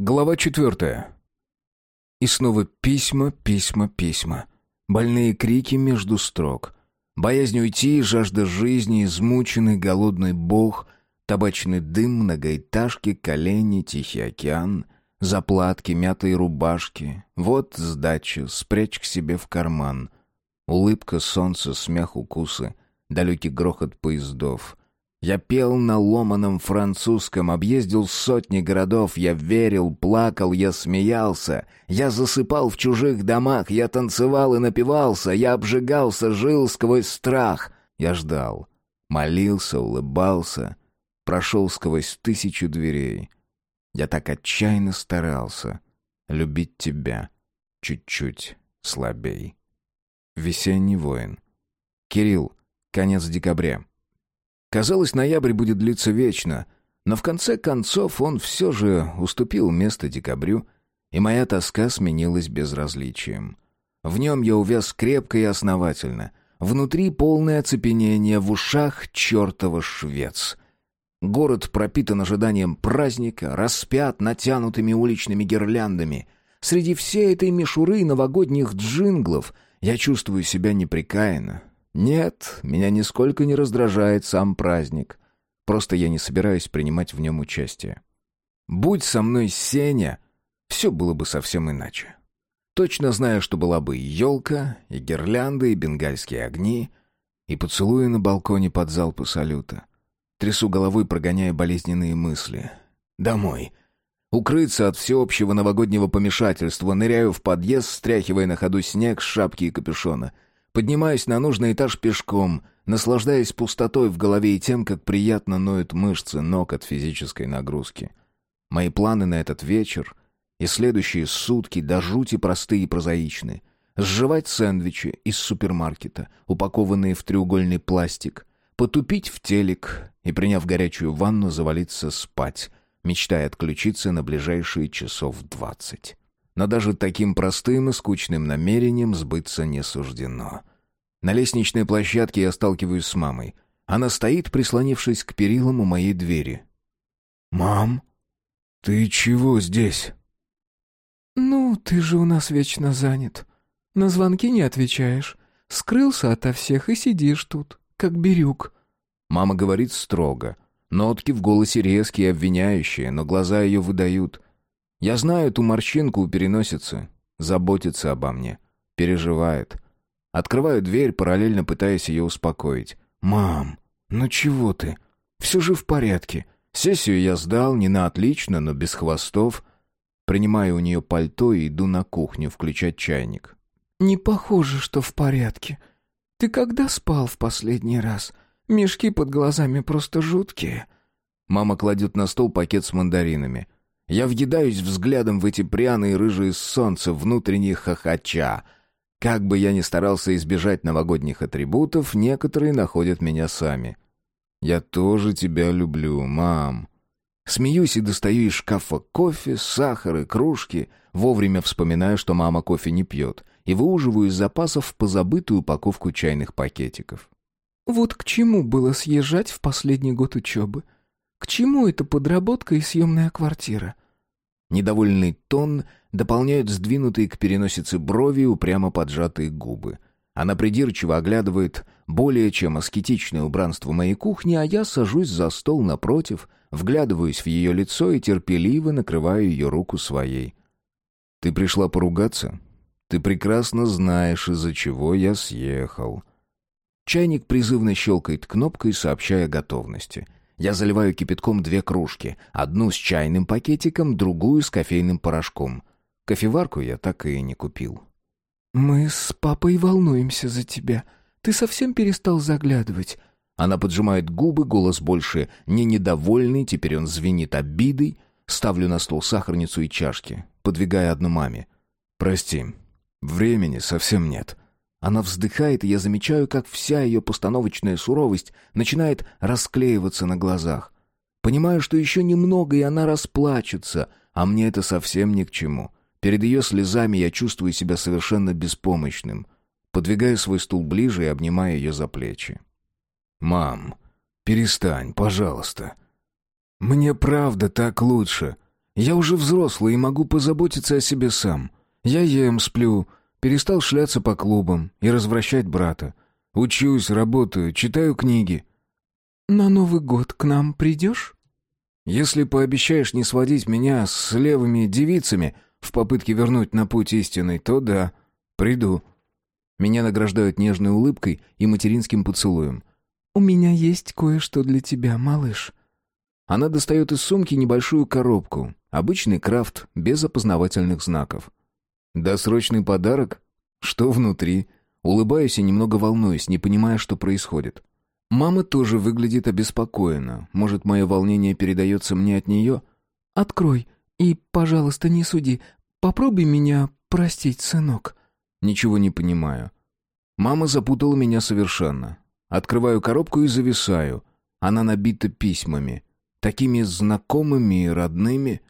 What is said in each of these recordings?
Глава четвертая. И снова письма, письма, письма. Больные крики между строк. Боязнь уйти, жажда жизни, измученный голодный бог, табачный дым, многоэтажки, колени, тихий океан, заплатки, мятые рубашки. Вот сдача, спрячь к себе в карман. Улыбка, солнце, смех, укусы, далекий грохот поездов. Я пел на ломаном французском, объездил сотни городов, я верил, плакал, я смеялся, я засыпал в чужих домах, я танцевал и напивался, я обжигался, жил сквозь страх. Я ждал, молился, улыбался, прошел сквозь тысячу дверей. Я так отчаянно старался любить тебя чуть-чуть слабей. Весенний воин. Кирилл, конец декабря. Казалось, ноябрь будет длиться вечно, но в конце концов он все же уступил место декабрю, и моя тоска сменилась безразличием. В нем я увяз крепко и основательно. Внутри полное оцепенение, в ушах чертова швец. Город пропитан ожиданием праздника, распят натянутыми уличными гирляндами. Среди всей этой мишуры новогодних джинглов я чувствую себя неприкаянно, нет, меня нисколько не раздражает сам праздник. Просто я не собираюсь принимать в нем участие. Будь со мной Сеня, все было бы совсем иначе. Точно знаю, что была бы и елка, и гирлянды, и бенгальские огни, и поцелуи на балконе под залпы салюта. Трясу головой, прогоняя болезненные мысли. Домой. Укрыться от всеобщего новогоднего помешательства, ныряю в подъезд, стряхивая на ходу снег с шапки и капюшона — Поднимаюсь на нужный этаж пешком, наслаждаясь пустотой в голове и тем, как приятно ноют мышцы ног от физической нагрузки. Мои планы на этот вечер и следующие сутки до жути простые и прозаичны. Сживать сэндвичи из супермаркета, упакованные в треугольный пластик, потупить в телек и, приняв горячую ванну, завалиться спать, мечтая отключиться на ближайшие часов двадцать. Но даже таким простым и скучным намерением сбыться не суждено. На лестничной площадке я сталкиваюсь с мамой. Она стоит, прислонившись к перилам у моей двери. «Мам, ты чего здесь?» «Ну, ты же у нас вечно занят. На звонки не отвечаешь. Скрылся ото всех и сидишь тут, как бирюк». Мама говорит строго. Нотки в голосе резкие, обвиняющие, но глаза ее выдают. Я знаю эту морщинку у переносицы. Заботится обо мне. Переживает. Открываю дверь, параллельно пытаясь ее успокоить. «Мам, ну чего ты? Все же в порядке. Сессию я сдал, не на отлично, но без хвостов. Принимаю у нее пальто и иду на кухню включать чайник. «Не похоже, что в порядке. Ты когда спал в последний раз? Мешки под глазами просто жуткие». Мама кладет на стол пакет с мандаринами. Я въедаюсь взглядом в эти пряные рыжие солнца, внутренне хохоча. Как бы я ни старался избежать новогодних атрибутов, некоторые находят меня сами. «Я тоже тебя люблю, мам». Смеюсь и достаю из шкафа кофе, сахар и кружки, вовремя вспоминаю, что мама кофе не пьет, и выуживаю из запасов позабытую упаковку чайных пакетиков. «Вот к чему было съезжать в последний год учебы?» К чему эта подработка и съемная квартира? Недовольный тон дополняют сдвинутые к переносице брови упрямо поджатые губы. Она придирчиво оглядывает более чем аскетичное убранство моей кухни, а я сажусь за стол напротив, вглядываюсь в ее лицо и терпеливо накрываю ее руку своей. «Ты пришла поругаться? Ты прекрасно знаешь, из-за чего я съехал». Чайник призывно щелкает кнопкой, сообщая о готовности — я заливаю кипятком две кружки. Одну с чайным пакетиком, другую с кофейным порошком. Кофеварку я так и не купил. «Мы с папой волнуемся за тебя. Ты совсем перестал заглядывать». Она поджимает губы, голос больше не недовольный, теперь он звенит обидой. Ставлю на стол сахарницу и чашки, подвигая одну маме. «Прости, времени совсем нет». Она вздыхает, и я замечаю, как вся ее постановочная суровость начинает расклеиваться на глазах. Понимаю, что еще немного, и она расплачется, а мне это совсем ни к чему. Перед ее слезами я чувствую себя совершенно беспомощным. Подвигаю свой стул ближе и обнимаю ее за плечи. «Мам, перестань, пожалуйста. Мне правда так лучше. Я уже взрослый и могу позаботиться о себе сам. Я ем, сплю, перестал шляться по клубам и развращать брата. Учусь, работаю, читаю книги. На Новый год к нам придешь? Если пообещаешь не сводить меня с левыми девицами в попытке вернуть на путь истинный, то да, приду. Меня награждают нежной улыбкой и материнским поцелуем. «У меня есть кое-что для тебя, малыш». Она достает из сумки небольшую коробку, обычный крафт, без опознавательных знаков. «Досрочный подарок? Что внутри?» Улыбаюсь и немного волнуюсь, не понимая, что происходит. Мама тоже выглядит обеспокоена. Может, мое волнение передается мне от нее? «Открой и, пожалуйста, не суди. Попробуй меня простить, сынок». Ничего не понимаю. Мама запутала меня совершенно. Открываю коробку и зависаю. Она набита письмами. Такими знакомыми и родными.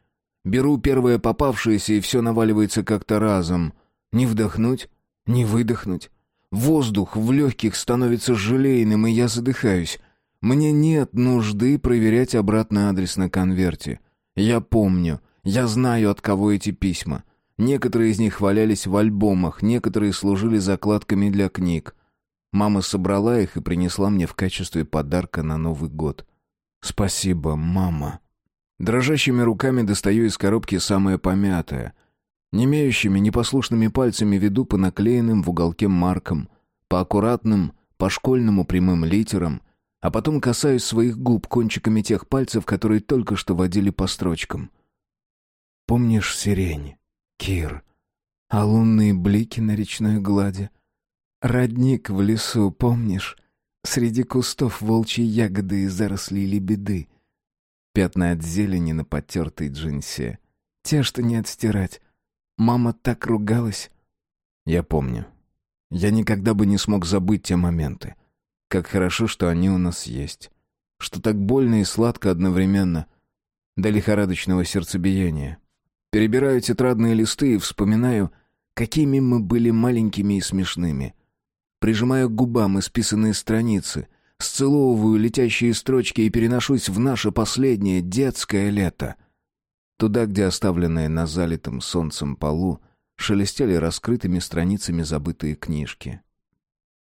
Беру первое попавшееся, и все наваливается как-то разом. Не вдохнуть, не выдохнуть. Воздух в легких становится желейным, и я задыхаюсь. Мне нет нужды проверять обратный адрес на конверте. Я помню, я знаю, от кого эти письма. Некоторые из них валялись в альбомах, некоторые служили закладками для книг. Мама собрала их и принесла мне в качестве подарка на Новый год. Спасибо, мама. Дрожащими руками достаю из коробки самое помятое. Немеющими, непослушными пальцами веду по наклеенным в уголке маркам, по аккуратным, по школьному прямым литерам, а потом касаюсь своих губ кончиками тех пальцев, которые только что водили по строчкам. Помнишь сирень? Кир. А лунные блики на речной глади. Родник в лесу, помнишь? Среди кустов волчьи ягоды и заросли лебеды. Пятна от зелени на потертой джинсе. Те, что не отстирать. Мама так ругалась. Я помню. Я никогда бы не смог забыть те моменты. Как хорошо, что они у нас есть. Что так больно и сладко одновременно. До лихорадочного сердцебиения. Перебираю тетрадные листы и вспоминаю, какими мы были маленькими и смешными. Прижимаю к губам исписанные страницы, сцеловываю летящие строчки и переношусь в наше последнее детское лето. Туда, где оставленные на залитом солнцем полу шелестели раскрытыми страницами забытые книжки.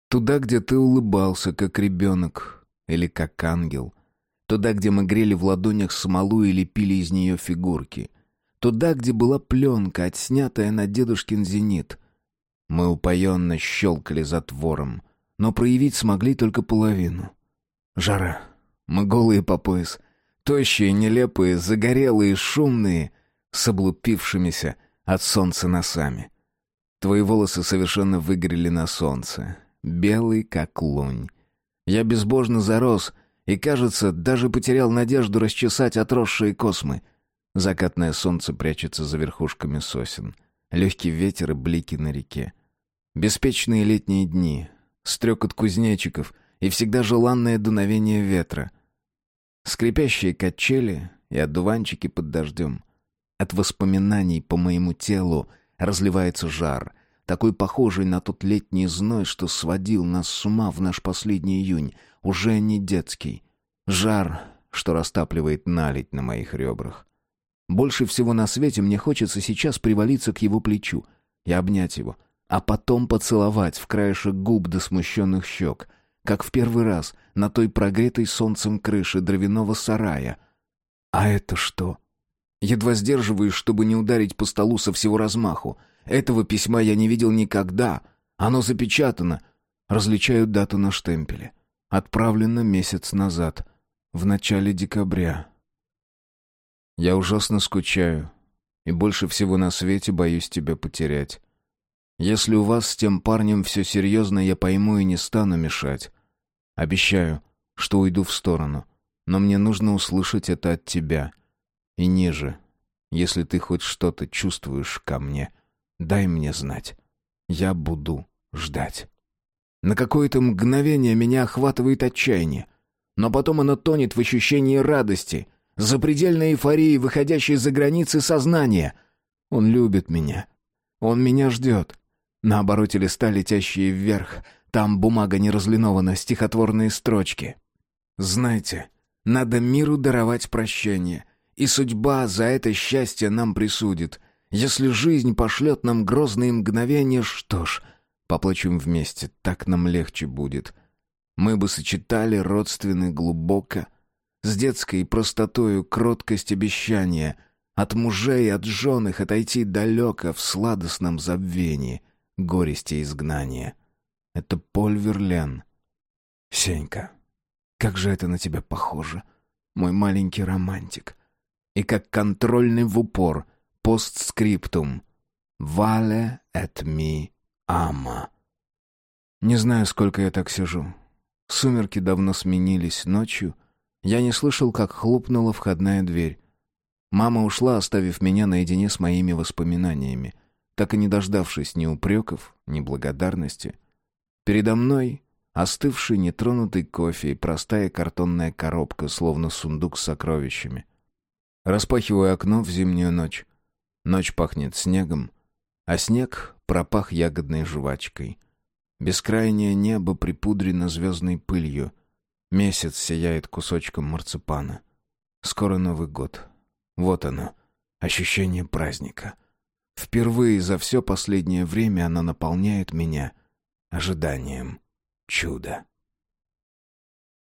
Туда, где ты улыбался, как ребенок или как ангел. Туда, где мы грели в ладонях смолу и лепили из нее фигурки — Туда, где была пленка, отснятая на дедушкин зенит. Мы упоенно щелкали затвором, но проявить смогли только половину. Жара. Мы голые по пояс. Тощие, нелепые, загорелые, шумные, с облупившимися от солнца носами. Твои волосы совершенно выгорели на солнце, белый как лунь. Я безбожно зарос и, кажется, даже потерял надежду расчесать отросшие космы. Закатное солнце прячется за верхушками сосен. Легкий ветер и блики на реке. Беспечные летние дни, стрекот кузнечиков и всегда желанное дуновение ветра. Скрипящие качели и одуванчики под дождем. От воспоминаний по моему телу разливается жар, такой похожий на тот летний зной, что сводил нас с ума в наш последний июнь, уже не детский. Жар, что растапливает наледь на моих ребрах. Больше всего на свете мне хочется сейчас привалиться к его плечу и обнять его, а потом поцеловать в краешек губ до смущенных щек, как в первый раз на той прогретой солнцем крыше дровяного сарая. А это что? Едва сдерживаюсь, чтобы не ударить по столу со всего размаху. Этого письма я не видел никогда. Оно запечатано. Различаю дату на штемпеле. Отправлено месяц назад, в начале декабря. Я ужасно скучаю и больше всего на свете боюсь тебя потерять. Если у вас с тем парнем все серьезно, я пойму и не стану мешать. Обещаю, что уйду в сторону, но мне нужно услышать это от тебя. И ниже, если ты хоть что-то чувствуешь ко мне, дай мне знать. Я буду ждать. На какое-то мгновение меня охватывает отчаяние, но потом оно тонет в ощущении радости — запредельной эйфории, выходящей за границы сознания. Он любит меня. Он меня ждет. На обороте листа, летящие вверх, там бумага не разлинована, стихотворные строчки. Знаете, надо миру даровать прощение, И судьба за это счастье нам присудит. Если жизнь пошлет нам грозные мгновения, что ж, поплачем вместе, так нам легче будет. Мы бы сочетали родственны глубоко, с детской простотою кроткость обещания, от мужей, от жен их отойти далеко в сладостном забвении, горести изгнания. Это Поль Верлен. Сенька, как же это на тебя похоже, мой маленький романтик. И как контрольный в упор, постскриптум. «Вале эт ми ама». Не знаю, сколько я так сижу. Сумерки давно сменились ночью. Я не слышал, как хлопнула входная дверь. Мама ушла, оставив меня наедине с моими воспоминаниями, так и не дождавшись ни упреков, ни благодарности. Передо мной остывший нетронутый кофе и простая картонная коробка, словно сундук с сокровищами. Распахиваю окно в зимнюю ночь. Ночь пахнет снегом, а снег пропах ягодной жвачкой. Бескрайнее небо припудрено звездной пылью. Месяц сияет кусочком марципана. Скоро Новый год. Вот оно, ощущение праздника. Впервые за все последнее время оно наполняет меня ожиданием чуда.